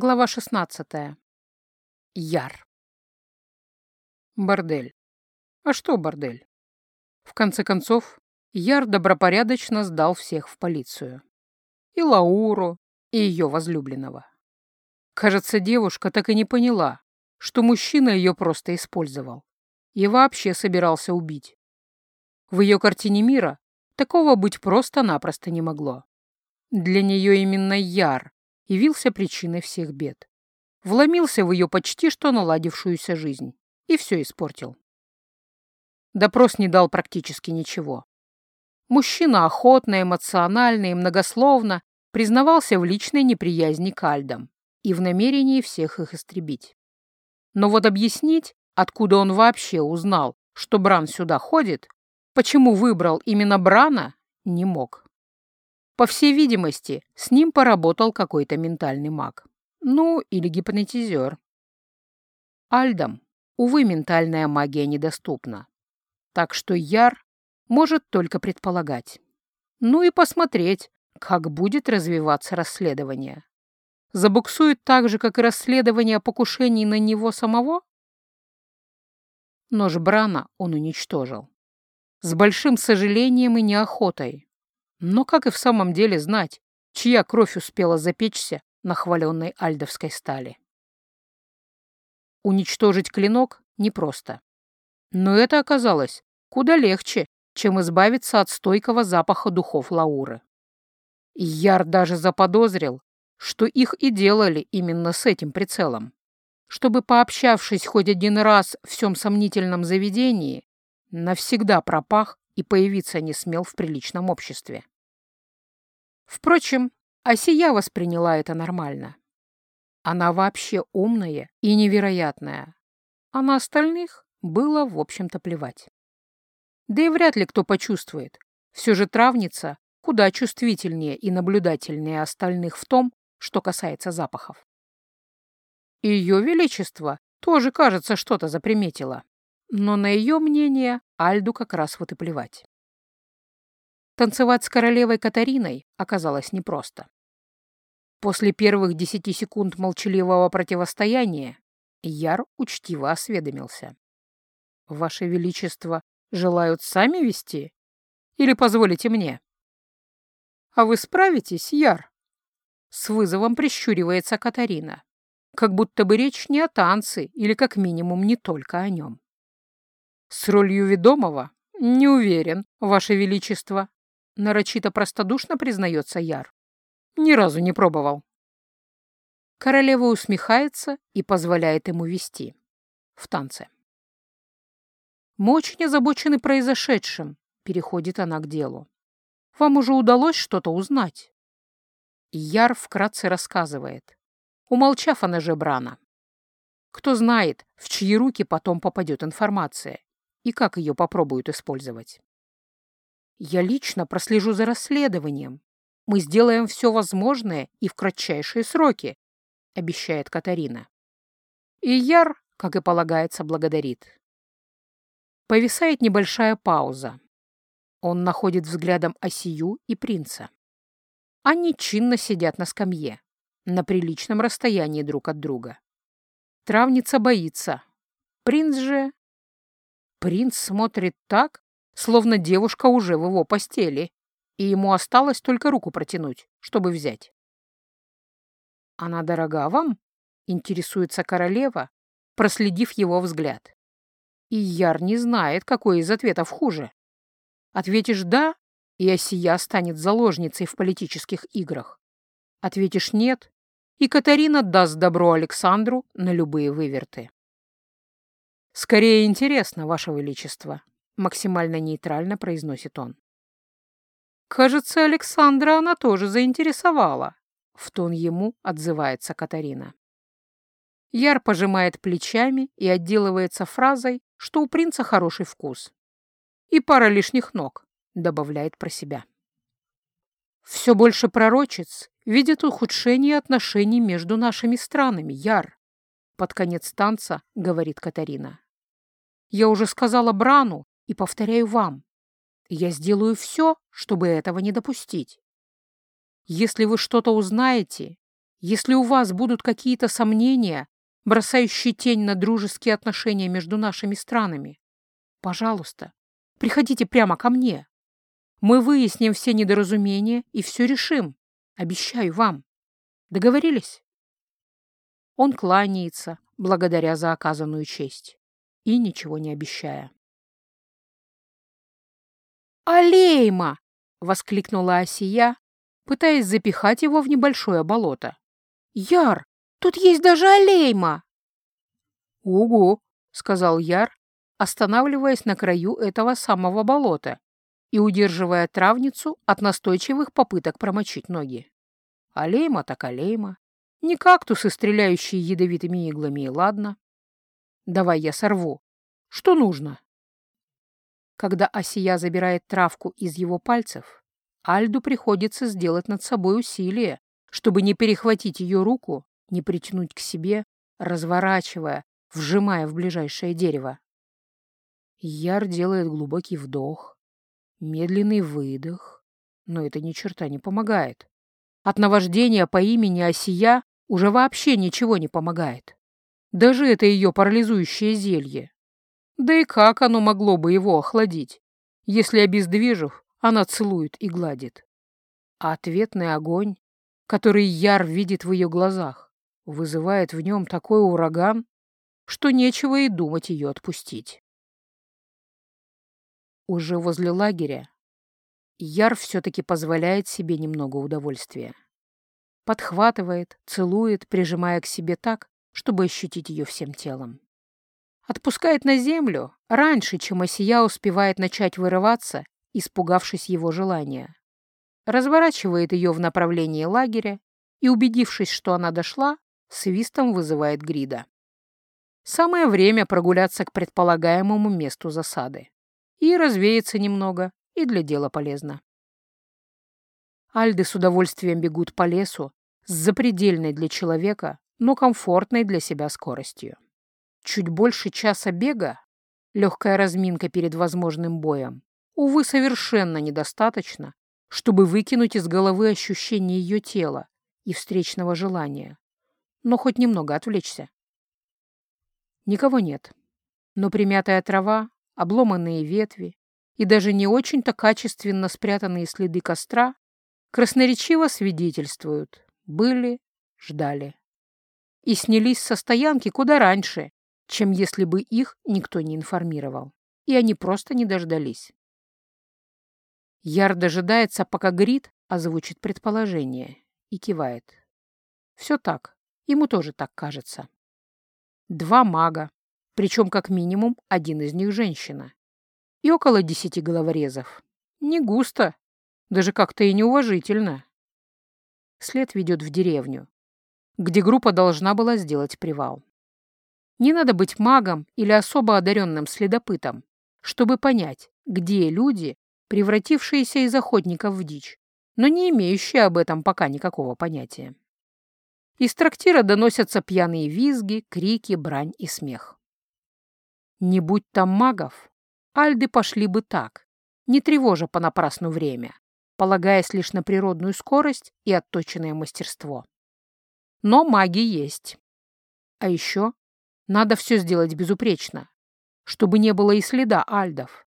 Глава 16. Яр. Бордель. А что бордель? В конце концов, Яр добропорядочно сдал всех в полицию. И Лауру, и ее возлюбленного. Кажется, девушка так и не поняла, что мужчина ее просто использовал и вообще собирался убить. В ее картине мира такого быть просто-напросто не могло. Для нее именно Яр явился причиной всех бед. Вломился в ее почти что наладившуюся жизнь и все испортил. Допрос не дал практически ничего. Мужчина охотно, эмоционально и многословно признавался в личной неприязни к Альдам и в намерении всех их истребить. Но вот объяснить, откуда он вообще узнал, что Бран сюда ходит, почему выбрал именно Брана, не мог. По всей видимости, с ним поработал какой-то ментальный маг. Ну, или гипнотизер. Альдам, увы, ментальная магия недоступна. Так что Яр может только предполагать. Ну и посмотреть, как будет развиваться расследование. Забуксует так же, как и расследование покушений на него самого? Нож Брана он уничтожил. С большим сожалением и неохотой. Но как и в самом деле знать, чья кровь успела запечься на хваленной альдовской стали? Уничтожить клинок непросто. Но это оказалось куда легче, чем избавиться от стойкого запаха духов Лауры. Яр даже заподозрил, что их и делали именно с этим прицелом, чтобы, пообщавшись хоть один раз в всем сомнительном заведении, навсегда пропах и появиться не смел в приличном обществе. Впрочем, Асия восприняла это нормально. Она вообще умная и невероятная, а на остальных было, в общем-то, плевать. Да и вряд ли кто почувствует. Все же травница куда чувствительнее и наблюдательнее остальных в том, что касается запахов. Ее Величество тоже, кажется, что-то заприметило но на ее мнение Альду как раз вот и плевать. Танцевать с королевой Катариной оказалось непросто. После первых десяти секунд молчаливого противостояния Яр учтиво осведомился. «Ваше Величество желают сами вести? Или позволите мне?» «А вы справитесь, Яр?» С вызовом прищуривается Катарина, как будто бы речь не о танце или как минимум не только о нем. «С ролью ведомого? Не уверен, Ваше Величество», — нарочито простодушно признается Яр. «Ни разу не пробовал». Королева усмехается и позволяет ему вести. В танце. «Мы очень озабочены произошедшим», — переходит она к делу. «Вам уже удалось что-то узнать?» Яр вкратце рассказывает, умолчав о ноже Брана. Кто знает, в чьи руки потом попадет информация, и как ее попробуют использовать. Я лично прослежу за расследованием. Мы сделаем все возможное и в кратчайшие сроки, обещает Катарина. И Яр, как и полагается, благодарит. Повисает небольшая пауза. Он находит взглядом Осию и принца. Они чинно сидят на скамье, на приличном расстоянии друг от друга. Травница боится. Принц же Принц смотрит так, словно девушка уже в его постели, и ему осталось только руку протянуть, чтобы взять. «Она дорога вам?» — интересуется королева, проследив его взгляд. И Яр не знает, какой из ответов хуже. Ответишь «да», и Осия станет заложницей в политических играх. Ответишь «нет», и Катарина даст добро Александру на любые выверты. «Скорее интересно, Ваше Величество», — максимально нейтрально произносит он. «Кажется, Александра она тоже заинтересовала», — в тон ему отзывается Катарина. Яр пожимает плечами и отделывается фразой, что у принца хороший вкус. «И пара лишних ног», — добавляет про себя. «Все больше пророчиц видят ухудшение отношений между нашими странами, Яр», — под конец танца говорит Катарина. Я уже сказала Брану и повторяю вам. Я сделаю все, чтобы этого не допустить. Если вы что-то узнаете Если у вас будут какие-то сомнения, бросающие тень на дружеские отношения между нашими странами, пожалуйста, приходите прямо ко мне. Мы выясним все недоразумения и все решим. Обещаю вам. Договорились? Он кланяется, благодаря за оказанную честь, и ничего не обещая. «Алейма!» — воскликнула Осия, пытаясь запихать его в небольшое болото. «Яр, тут есть даже Алейма!» «Угу!» — сказал Яр, останавливаясь на краю этого самого болота и удерживая травницу от настойчивых попыток промочить ноги. Алейма так алейма. Не кактусы, стреляющие ядовитыми иглами, ладно. Давай я сорву. Что нужно? Когда Осия забирает травку из его пальцев, Альду приходится сделать над собой усилие, чтобы не перехватить ее руку, не притянуть к себе, разворачивая, вжимая в ближайшее дерево. Яр делает глубокий вдох, медленный выдох, но это ни черта не помогает. От наваждения по имени Осия уже вообще ничего не помогает. Даже это ее парализующее зелье. Да и как оно могло бы его охладить, если, обездвижив, она целует и гладит? А ответный огонь, который Яр видит в ее глазах, вызывает в нем такой ураган, что нечего и думать ее отпустить. Уже возле лагеря Яр все-таки позволяет себе немного удовольствия. Подхватывает, целует, прижимая к себе так, чтобы ощутить ее всем телом. Отпускает на землю раньше, чем Осия успевает начать вырываться, испугавшись его желания. Разворачивает ее в направлении лагеря и, убедившись, что она дошла, свистом вызывает Грида. Самое время прогуляться к предполагаемому месту засады. И развеяться немного, и для дела полезно. Альды с удовольствием бегут по лесу с запредельной для человека, но комфортной для себя скоростью. Чуть больше часа бега, легкая разминка перед возможным боем, увы, совершенно недостаточно, чтобы выкинуть из головы ощущение ее тела и встречного желания, но хоть немного отвлечься. Никого нет, но примятая трава, обломанные ветви, и даже не очень-то качественно спрятанные следы костра красноречиво свидетельствуют. Были, ждали. И снялись со стоянки куда раньше, чем если бы их никто не информировал. И они просто не дождались. Яр дожидается, пока Грит озвучит предположение, и кивает. Все так, ему тоже так кажется. Два мага, причем как минимум один из них женщина и около десяти головорезов. Не густо, даже как-то и неуважительно. След ведет в деревню, где группа должна была сделать привал. Не надо быть магом или особо одаренным следопытом, чтобы понять, где люди, превратившиеся из охотников в дичь, но не имеющие об этом пока никакого понятия. Из трактира доносятся пьяные визги, крики, брань и смех. Не будь там магов, Альды пошли бы так, не тревожа понапрасну время, полагаясь лишь на природную скорость и отточенное мастерство. Но маги есть. А еще надо все сделать безупречно, чтобы не было и следа альдов.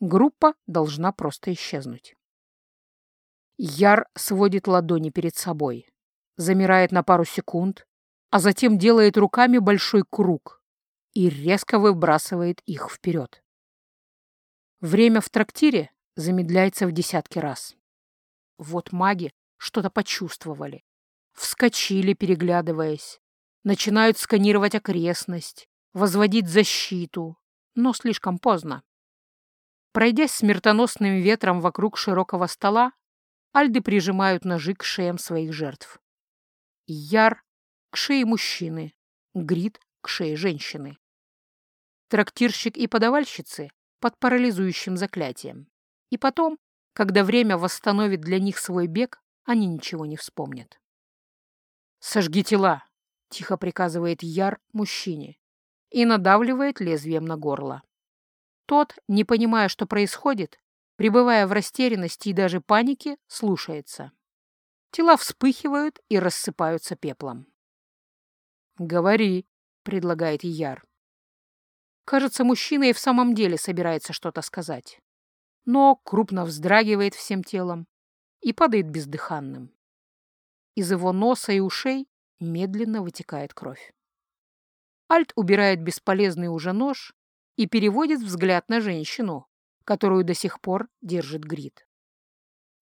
Группа должна просто исчезнуть. Яр сводит ладони перед собой, замирает на пару секунд, а затем делает руками большой круг и резко выбрасывает их вперед. Время в трактире замедляется в десятки раз. Вот маги что-то почувствовали. Вскочили, переглядываясь. Начинают сканировать окрестность, возводить защиту, но слишком поздно. Пройдясь смертоносным ветром вокруг широкого стола, альды прижимают ножи к шеям своих жертв. Яр к шее мужчины, Грит к шее женщины. Трактирщик и подавальщицы под парализующим заклятием. И потом, когда время восстановит для них свой бег, они ничего не вспомнят. «Сожги тела!» — тихо приказывает Яр мужчине и надавливает лезвием на горло. Тот, не понимая, что происходит, пребывая в растерянности и даже панике, слушается. Тела вспыхивают и рассыпаются пеплом. «Говори», — предлагает Яр. Кажется, мужчина и в самом деле собирается что-то сказать. Но крупно вздрагивает всем телом и падает бездыханным. Из его носа и ушей медленно вытекает кровь. Альт убирает бесполезный уже нож и переводит взгляд на женщину, которую до сих пор держит Грит.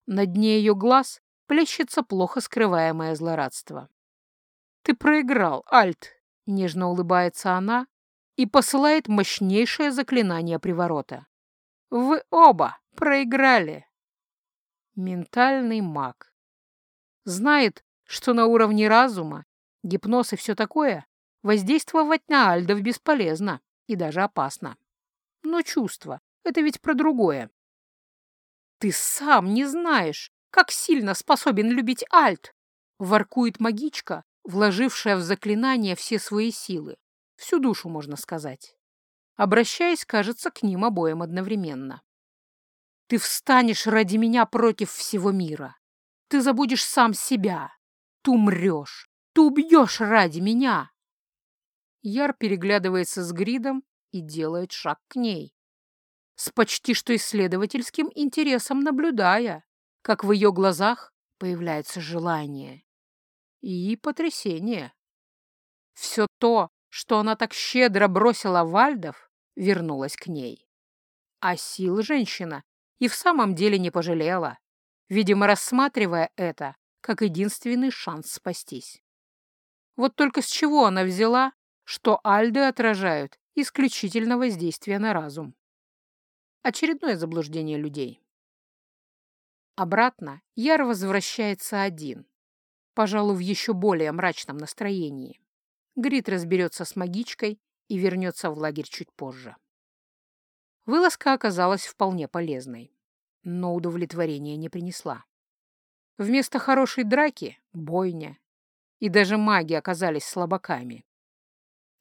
На дне ее глаз плещется плохо скрываемое злорадство. «Ты проиграл, Альт!» — нежно улыбается она и посылает мощнейшее заклинание приворота. «Вы оба проиграли!» Ментальный маг. Знает, что на уровне разума, гипноз и все такое, воздействовать на Альдов бесполезно и даже опасно. Но чувство — это ведь про другое. «Ты сам не знаешь, как сильно способен любить Альт!» — воркует магичка, вложившая в заклинание все свои силы, всю душу, можно сказать, обращаясь, кажется, к ним обоим одновременно. «Ты встанешь ради меня против всего мира. Ты забудешь сам себя. Ты умрешь. Ты убьешь ради меня!» Яр переглядывается с Гридом и делает шаг к ней, с почти что исследовательским интересом наблюдая, как в ее глазах появляется желание и потрясение. Все то, что она так щедро бросила Вальдов, вернулось к ней. А сил женщина и в самом деле не пожалела, видимо, рассматривая это как единственный шанс спастись. Вот только с чего она взяла, что альды отражают исключительно воздействие на разум? Очередное заблуждение людей. Обратно Яр возвращается один, пожалуй, в еще более мрачном настроении. Грит разберется с магичкой и вернется в лагерь чуть позже. Вылазка оказалась вполне полезной, но удовлетворения не принесла. Вместо хорошей драки — бойня, и даже маги оказались слабаками.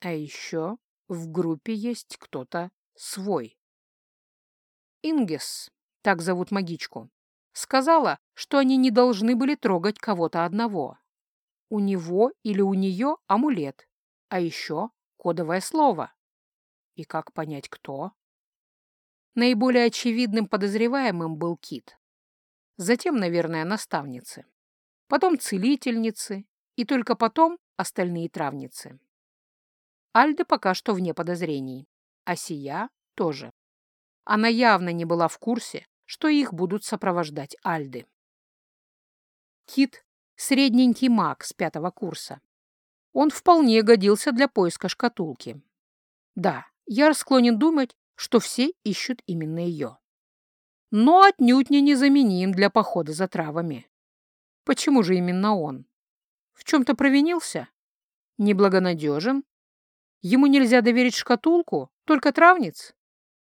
А еще в группе есть кто-то свой. Ингес, так зовут магичку, Сказала, что они не должны были трогать кого-то одного. У него или у нее амулет, а еще кодовое слово. И как понять, кто? Наиболее очевидным подозреваемым был Кит. Затем, наверное, наставницы. Потом целительницы. И только потом остальные травницы. Альда пока что вне подозрений. А Сия тоже. Она явно не была в курсе, что их будут сопровождать альды. Кит — средненький маг с пятого курса. Он вполне годился для поиска шкатулки. Да, я склонен думать, что все ищут именно ее. Но отнюдь не незаменим для похода за травами. Почему же именно он? В чем-то провинился? Неблагонадежен? Ему нельзя доверить шкатулку, только травниц?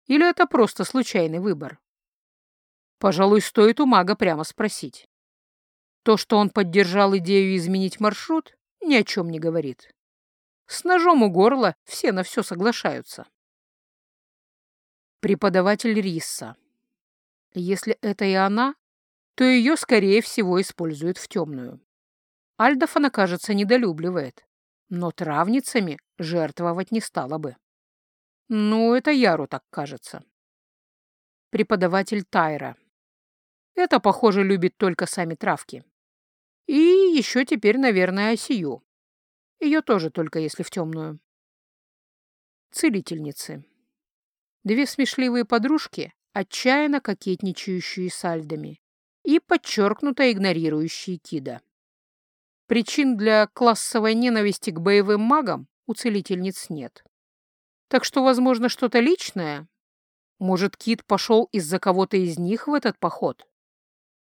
Или это просто случайный выбор? Пожалуй, стоит у мага прямо спросить. То, что он поддержал идею изменить маршрут, ни о чем не говорит. С ножом у горла все на все соглашаются. Преподаватель Рисса. Если это и она, то ее, скорее всего, используют в темную. Альдов она, кажется, недолюбливает, но травницами жертвовать не стала бы. Ну, это Яру так кажется. Преподаватель Тайра. Это, похоже, любит только сами травки. И еще теперь, наверное, осию. Ее тоже только если в темную. Целительницы. Две смешливые подружки, отчаянно кокетничающие с альдами и подчеркнуто игнорирующие Кида. Причин для классовой ненависти к боевым магам у целительниц нет. Так что, возможно, что-то личное. Может, Кид пошел из-за кого-то из них в этот поход?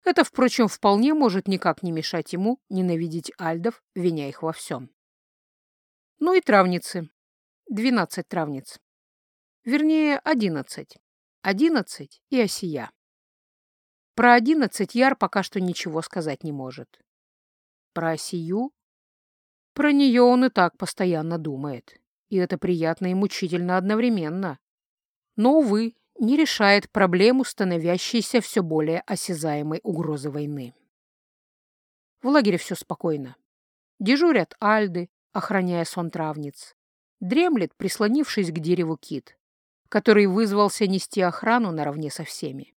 Это, впрочем, вполне может никак не мешать ему ненавидеть альдов, виня их во всем. Ну и травницы. Двенадцать травниц. Вернее, одиннадцать. Одиннадцать и осия. Про одиннадцать Яр пока что ничего сказать не может. Про осию? Про нее он и так постоянно думает. И это приятно и мучительно одновременно. Но, увы, не решает проблему становящейся все более осязаемой угрозы войны. В лагере все спокойно. Дежурят альды, охраняя сон травниц. Дремлет, прислонившись к дереву кит, который вызвался нести охрану наравне со всеми.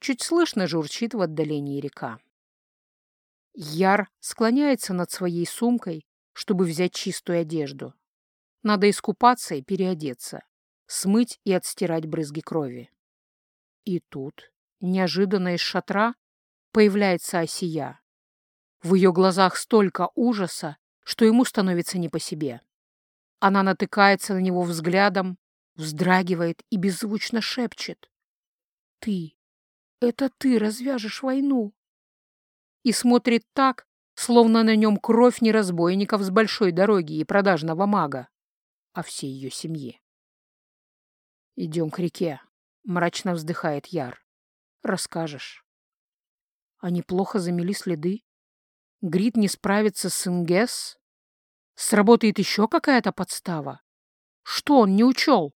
Чуть слышно журчит в отдалении река. Яр склоняется над своей сумкой, чтобы взять чистую одежду. Надо искупаться и переодеться, смыть и отстирать брызги крови. И тут, неожиданно из шатра, появляется Осия. В ее глазах столько ужаса, что ему становится не по себе. Она натыкается на него взглядом, вздрагивает и беззвучно шепчет. «Ты, это ты развяжешь войну!» И смотрит так, словно на нем кровь не разбойников с большой дороги и продажного мага, а всей ее семьи. «Идем к реке», — мрачно вздыхает Яр. «Расскажешь». Они плохо замели следы. Грит не справится с Ингес. Сработает еще какая-то подстава. Что он не учел?